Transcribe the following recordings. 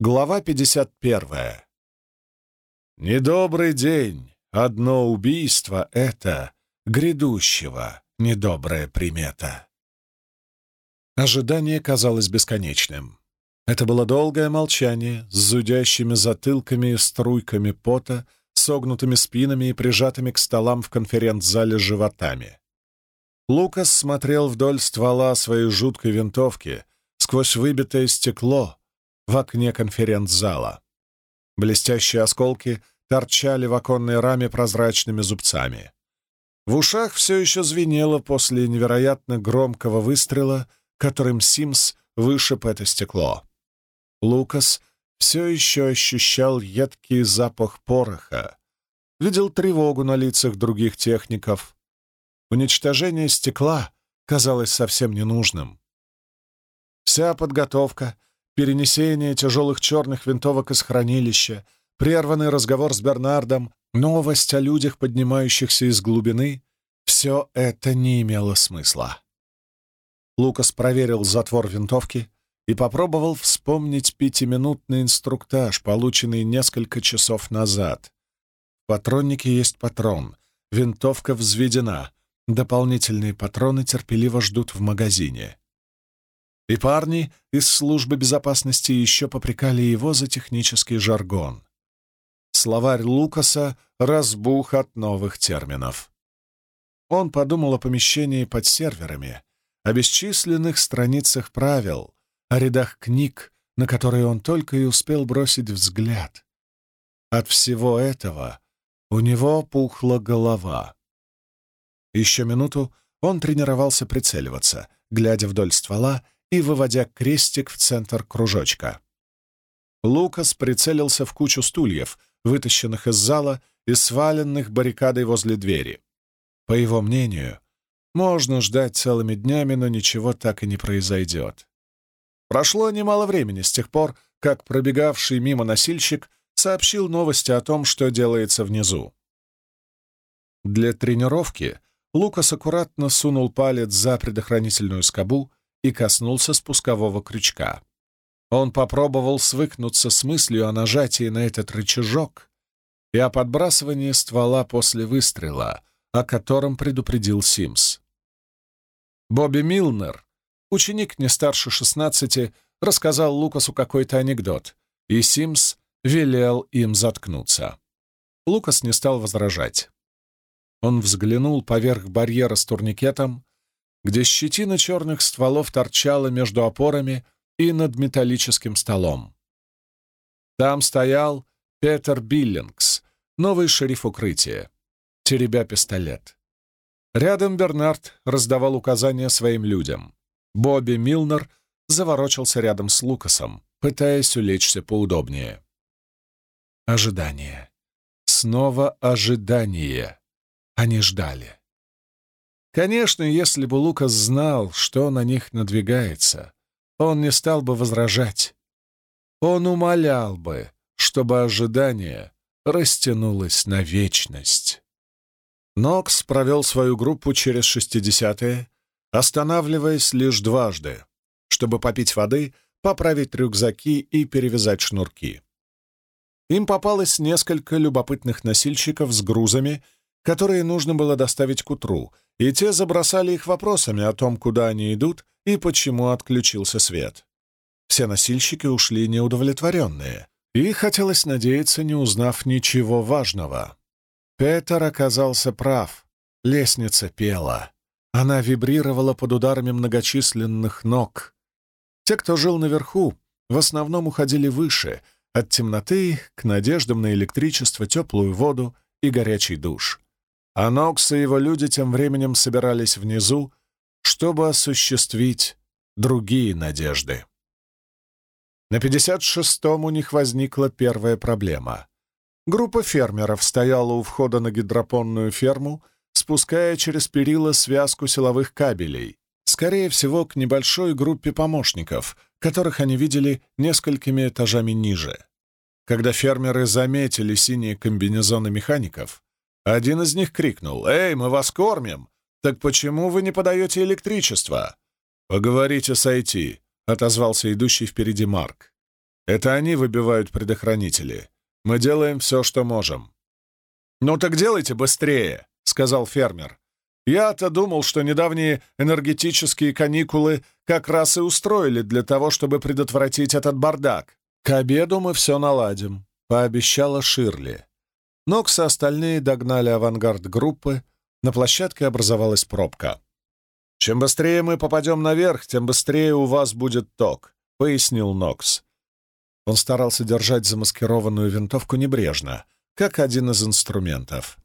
Глава 51. Недобрый день. Одно убийство — это грядущего недобрая примета. Ожидание казалось бесконечным. Это было долгое молчание с зудящими затылками и струйками пота, согнутыми спинами и прижатыми к столам в конференц-зале животами. Лукас смотрел вдоль ствола своей жуткой винтовки сквозь выбитое стекло — в окне конференц-зала. Блестящие осколки торчали в оконной раме прозрачными зубцами. В ушах все еще звенело после невероятно громкого выстрела, которым Симс вышиб это стекло. Лукас все еще ощущал едкий запах пороха, видел тревогу на лицах других техников. Уничтожение стекла казалось совсем ненужным. Вся подготовка — перенесение тяжелых черных винтовок из хранилища, прерванный разговор с Бернардом, новость о людях, поднимающихся из глубины — все это не имело смысла. Лукас проверил затвор винтовки и попробовал вспомнить пятиминутный инструктаж, полученный несколько часов назад. В патроннике есть патрон, винтовка взведена, дополнительные патроны терпеливо ждут в магазине. И парни из службы безопасности еще попрекали его за технический жаргон. Словарь Лукаса разбух от новых терминов. Он подумал о помещении под серверами, о бесчисленных страницах правил, о рядах книг, на которые он только и успел бросить взгляд. От всего этого у него пухла голова. Еще минуту он тренировался прицеливаться, глядя вдоль ствола и выводя крестик в центр кружочка. Лукас прицелился в кучу стульев, вытащенных из зала и сваленных баррикадой возле двери. По его мнению, можно ждать целыми днями, но ничего так и не произойдет. Прошло немало времени с тех пор, как пробегавший мимо носильщик сообщил новости о том, что делается внизу. Для тренировки Лукас аккуратно сунул палец за предохранительную скобу и коснулся спускового крючка. Он попробовал свыкнуться с мыслью о нажатии на этот рычажок и о подбрасывании ствола после выстрела, о котором предупредил Симс. Бобби Милнер, ученик не старше шестнадцати, рассказал Лукасу какой-то анекдот, и Симс велел им заткнуться. Лукас не стал возражать. Он взглянул поверх барьера с турникетом, где щетина черных стволов торчала между опорами и над металлическим столом. Там стоял Петер Биллингс, новый шериф укрытия, теребя пистолет. Рядом Бернард раздавал указания своим людям. Бобби Милнер заворочился рядом с Лукасом, пытаясь улечься поудобнее. Ожидание. Снова ожидание. Они ждали. Конечно, если бы Лукас знал, что на них надвигается, он не стал бы возражать. Он умолял бы, чтобы ожидание растянулось на вечность. Нокс провел свою группу через шестидесятые, останавливаясь лишь дважды, чтобы попить воды, поправить рюкзаки и перевязать шнурки. Им попалось несколько любопытных носильщиков с грузами, которые нужно было доставить к утру, и те забросали их вопросами о том, куда они идут и почему отключился свет. Все носильщики ушли неудовлетворенные, и хотелось надеяться, не узнав ничего важного. Петер оказался прав. Лестница пела. Она вибрировала под ударами многочисленных ног. Те, кто жил наверху, в основном уходили выше, от темноты к надеждам на электричество, теплую воду и горячий душ а Нокс и его люди тем временем собирались внизу, чтобы осуществить другие надежды. На 56-м у них возникла первая проблема. Группа фермеров стояла у входа на гидропонную ферму, спуская через перила связку силовых кабелей, скорее всего, к небольшой группе помощников, которых они видели несколькими этажами ниже. Когда фермеры заметили синие комбинезоны механиков, один из них крикнул «Эй, мы вас кормим! Так почему вы не подаете электричество?» «Поговорите с IT», — отозвался идущий впереди Марк. Это они выбивают предохранители. Мы делаем все, что можем». «Ну так делайте быстрее», — сказал фермер. «Я-то думал, что недавние энергетические каникулы как раз и устроили для того, чтобы предотвратить этот бардак. К обеду мы все наладим», — пообещала Ширли. Нокс и остальные догнали авангард группы, на площадке образовалась пробка. «Чем быстрее мы попадем наверх, тем быстрее у вас будет ток», — пояснил Нокс. Он старался держать замаскированную винтовку небрежно, как один из инструментов.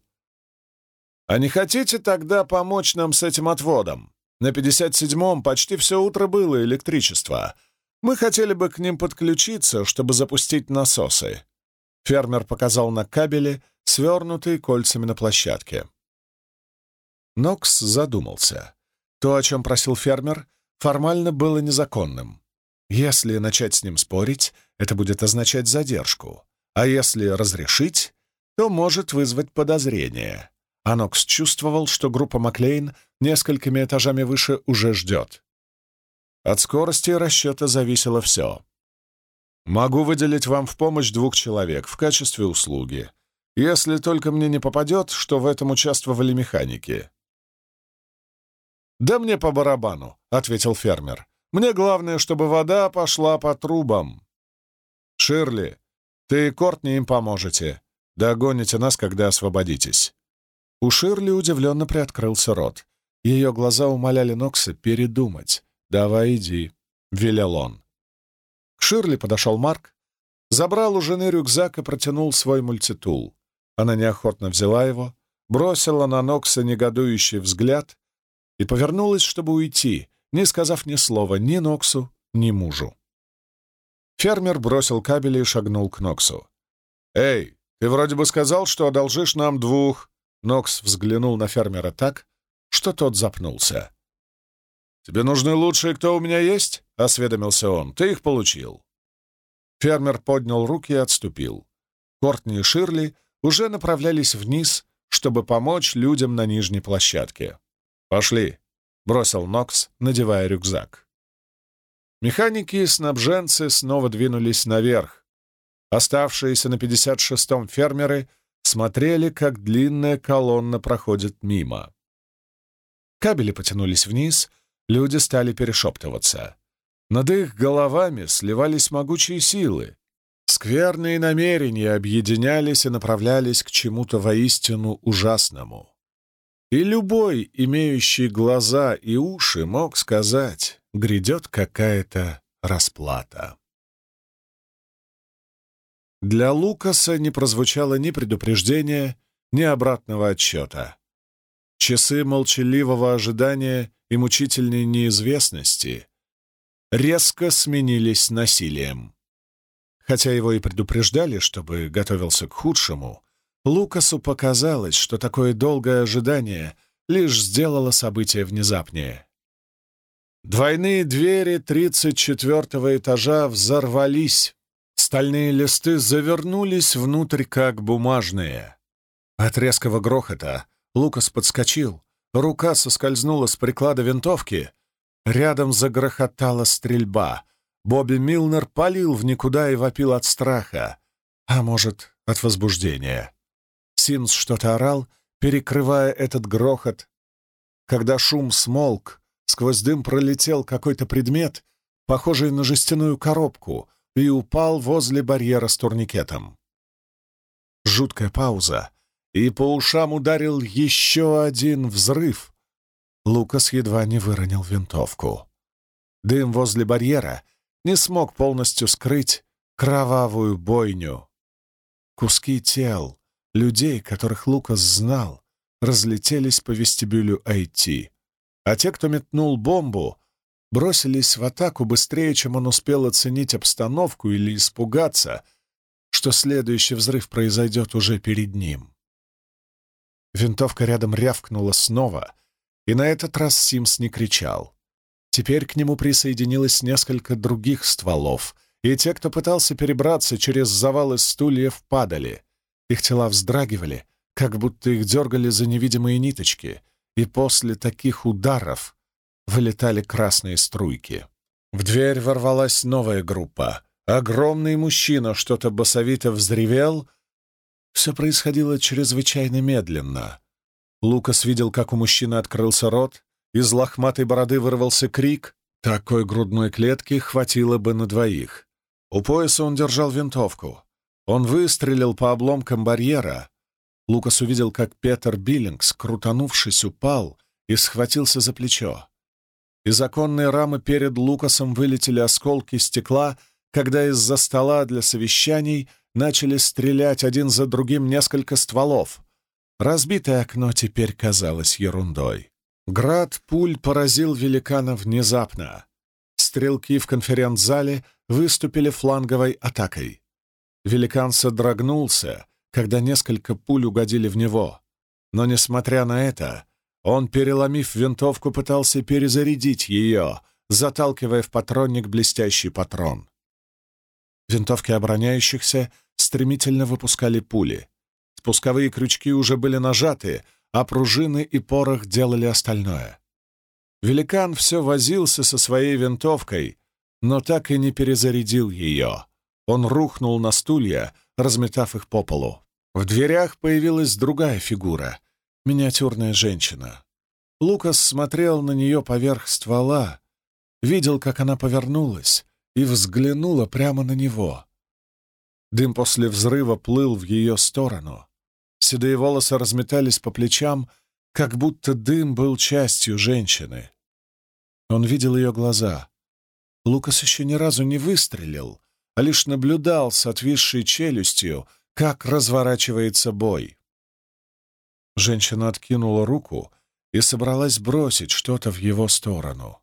«А не хотите тогда помочь нам с этим отводом? На 57-м почти все утро было электричество. Мы хотели бы к ним подключиться, чтобы запустить насосы». Фермер показал на кабели, свернутые кольцами на площадке. Нокс задумался. То, о чем просил фермер, формально было незаконным. Если начать с ним спорить, это будет означать задержку, а если разрешить, то может вызвать подозрение. Анокс чувствовал, что группа Маклейн несколькими этажами выше уже ждет. От скорости расчета зависело все. «Могу выделить вам в помощь двух человек в качестве услуги, если только мне не попадет, что в этом участвовали механики». «Да мне по барабану», — ответил фермер. «Мне главное, чтобы вода пошла по трубам». «Ширли, ты и Кортни им поможете. Догоните нас, когда освободитесь». У Ширли удивленно приоткрылся рот. Ее глаза умоляли Нокса передумать. «Давай иди», — велел он. Ширли подошел Марк, забрал у жены рюкзак и протянул свой мультитул. Она неохотно взяла его, бросила на Нокса негодующий взгляд и повернулась, чтобы уйти, не сказав ни слова ни Ноксу, ни мужу. Фермер бросил кабели и шагнул к Ноксу. «Эй, ты вроде бы сказал, что одолжишь нам двух...» Нокс взглянул на фермера так, что тот запнулся. «Тебе нужны лучшие, кто у меня есть?» — осведомился он. «Ты их получил». Фермер поднял руки и отступил. Кортни и Ширли уже направлялись вниз, чтобы помочь людям на нижней площадке. «Пошли», — бросил Нокс, надевая рюкзак. Механики и снабженцы снова двинулись наверх. Оставшиеся на 56-м фермеры смотрели, как длинная колонна проходит мимо. Кабели потянулись вниз, люди стали перешептываться. Над их головами сливались могучие силы. Скверные намерения объединялись и направлялись к чему-то воистину ужасному. И любой, имеющий глаза и уши, мог сказать, грядет какая-то расплата. Для Лукаса не прозвучало ни предупреждения, ни обратного отсчета. Часы молчаливого ожидания и мучительной неизвестности резко сменились насилием. Хотя его и предупреждали, чтобы готовился к худшему, Лукасу показалось, что такое долгое ожидание лишь сделало событие внезапнее. Двойные двери тридцать четвертого этажа взорвались. Стальные листы завернулись внутрь, как бумажные. От резкого грохота Лукас подскочил, рука соскользнула с приклада винтовки. Рядом загрохотала стрельба. Бобби Милнер палил в никуда и вопил от страха, а может, от возбуждения. Синс что-то орал, перекрывая этот грохот. Когда шум смолк, Сквозь дым пролетел какой-то предмет, похожий на жестяную коробку, и упал возле барьера с турникетом. Жуткая пауза, и по ушам ударил еще один взрыв. Лукас едва не выронил винтовку. Дым возле барьера не смог полностью скрыть кровавую бойню. Куски тел, людей, которых Лукас знал, разлетелись по вестибюлю IT а те, кто метнул бомбу, бросились в атаку быстрее, чем он успел оценить обстановку или испугаться, что следующий взрыв произойдет уже перед ним. Винтовка рядом рявкнула снова, и на этот раз Симс не кричал. Теперь к нему присоединилось несколько других стволов, и те, кто пытался перебраться через завалы стульев, падали. Их тела вздрагивали, как будто их дергали за невидимые ниточки — и после таких ударов вылетали красные струйки. В дверь ворвалась новая группа. Огромный мужчина что-то басовито взревел. Все происходило чрезвычайно медленно. Лукас видел, как у мужчины открылся рот, из лохматой бороды вырвался крик. Такой грудной клетки хватило бы на двоих. У пояса он держал винтовку. Он выстрелил по обломкам барьера. Лукас увидел, как Петер Биллингс, крутанувшись, упал и схватился за плечо. Из оконной рамы перед Лукасом вылетели осколки стекла, когда из-за стола для совещаний начали стрелять один за другим несколько стволов. Разбитое окно теперь казалось ерундой. Град пуль поразил великана внезапно. Стрелки в конференц-зале выступили фланговой атакой. Великан содрогнулся, когда несколько пуль угодили в него. Но, несмотря на это, он, переломив винтовку, пытался перезарядить ее, заталкивая в патронник блестящий патрон. Винтовки обороняющихся стремительно выпускали пули. Спусковые крючки уже были нажаты, а пружины и порох делали остальное. Великан все возился со своей винтовкой, но так и не перезарядил ее. Он рухнул на стулья, разметав их по полу. В дверях появилась другая фигура — миниатюрная женщина. Лукас смотрел на нее поверх ствола, видел, как она повернулась и взглянула прямо на него. Дым после взрыва плыл в ее сторону. Седые волосы разметались по плечам, как будто дым был частью женщины. Он видел ее глаза. Лукас еще ни разу не выстрелил, а лишь наблюдал с отвисшей челюстью, как разворачивается бой. Женщина откинула руку и собралась бросить что-то в его сторону.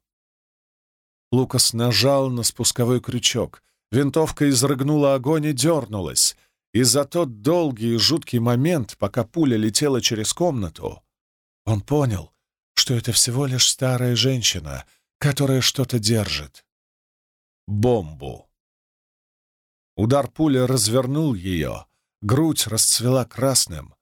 Лукас нажал на спусковой крючок. Винтовка изрыгнула огонь и дернулась. И за тот долгий и жуткий момент, пока пуля летела через комнату, он понял, что это всего лишь старая женщина, которая что-то держит. Бомбу. Удар пули развернул ее, грудь расцвела красным.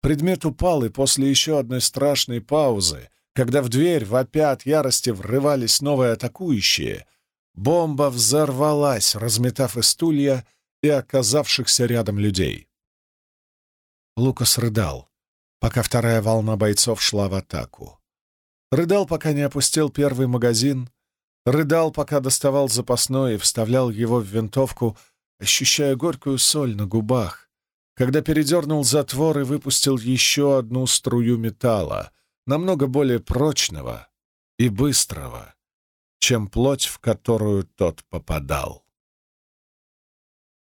Предмет упал, и после еще одной страшной паузы, когда в дверь, вопя от ярости, врывались новые атакующие, бомба взорвалась, разметав и стулья, и оказавшихся рядом людей. Лукас рыдал, пока вторая волна бойцов шла в атаку. Рыдал, пока не опустил первый магазин, рыдал, пока доставал запасной и вставлял его в винтовку, ощущая горькую соль на губах, когда передернул затвор и выпустил еще одну струю металла, намного более прочного и быстрого, чем плоть, в которую тот попадал.